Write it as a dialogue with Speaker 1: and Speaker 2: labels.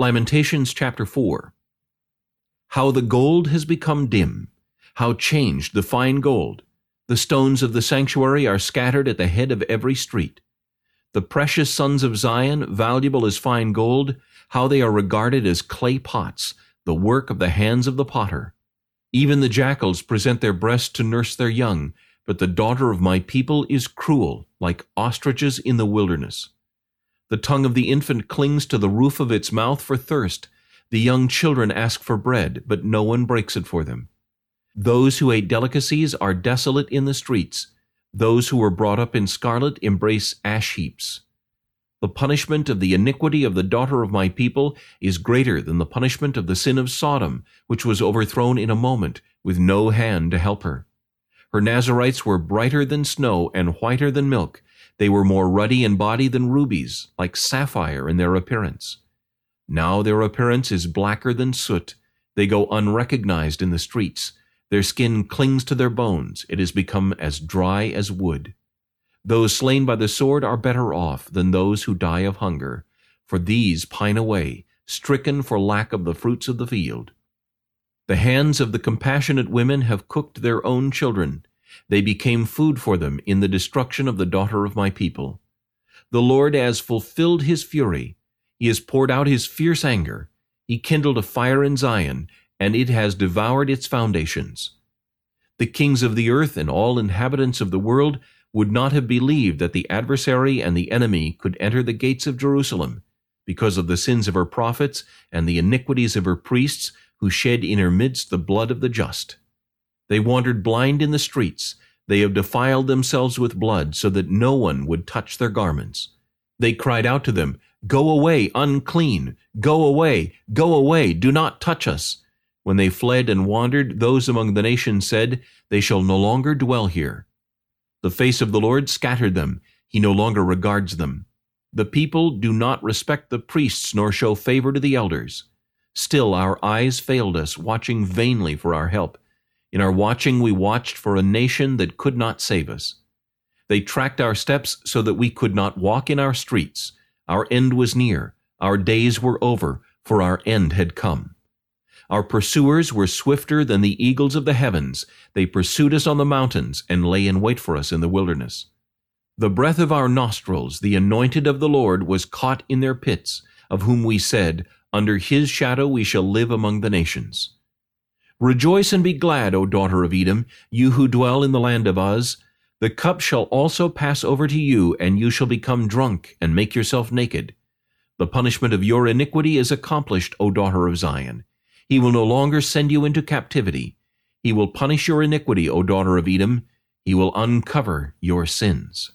Speaker 1: Lamentations chapter 4 How the gold has become dim, how changed the fine gold. The stones of the sanctuary are scattered at the head of every street. The precious sons of Zion, valuable as fine gold, how they are regarded as clay pots, the work of the hands of the potter. Even the jackals present their breasts to nurse their young, but the daughter of my people is cruel, like ostriches in the wilderness. The tongue of the infant clings to the roof of its mouth for thirst. The young children ask for bread, but no one breaks it for them. Those who ate delicacies are desolate in the streets. Those who were brought up in scarlet embrace ash heaps. The punishment of the iniquity of the daughter of my people is greater than the punishment of the sin of Sodom, which was overthrown in a moment, with no hand to help her. Her Nazirites were brighter than snow and whiter than milk, they were more ruddy in body than rubies, like sapphire in their appearance. Now their appearance is blacker than soot. They go unrecognized in the streets. Their skin clings to their bones. It has become as dry as wood. Those slain by the sword are better off than those who die of hunger, for these pine away, stricken for lack of the fruits of the field. The hands of the compassionate women have cooked their own children. They became food for them in the destruction of the daughter of my people. The Lord has fulfilled his fury. He has poured out his fierce anger. He kindled a fire in Zion, and it has devoured its foundations. The kings of the earth and all inhabitants of the world would not have believed that the adversary and the enemy could enter the gates of Jerusalem, because of the sins of her prophets and the iniquities of her priests, who shed in her midst the blood of the just. They wandered blind in the streets. They have defiled themselves with blood, so that no one would touch their garments. They cried out to them, Go away, unclean! Go away! Go away! Do not touch us! When they fled and wandered, those among the nations said, They shall no longer dwell here. The face of the Lord scattered them. He no longer regards them. The people do not respect the priests nor show favor to the elders. Still our eyes failed us, watching vainly for our help. In our watching we watched for a nation that could not save us. They tracked our steps so that we could not walk in our streets. Our end was near. Our days were over, for our end had come. Our pursuers were swifter than the eagles of the heavens. They pursued us on the mountains and lay in wait for us in the wilderness. The breath of our nostrils, the anointed of the Lord, was caught in their pits, of whom we said, Under his shadow we shall live among the nations. Rejoice and be glad, O daughter of Edom, you who dwell in the land of Uz. The cup shall also pass over to you, and you shall become drunk and make yourself naked. The punishment of your iniquity is accomplished, O daughter of Zion. He will no longer send you into captivity. He will punish your iniquity, O daughter of Edom. He will uncover your sins.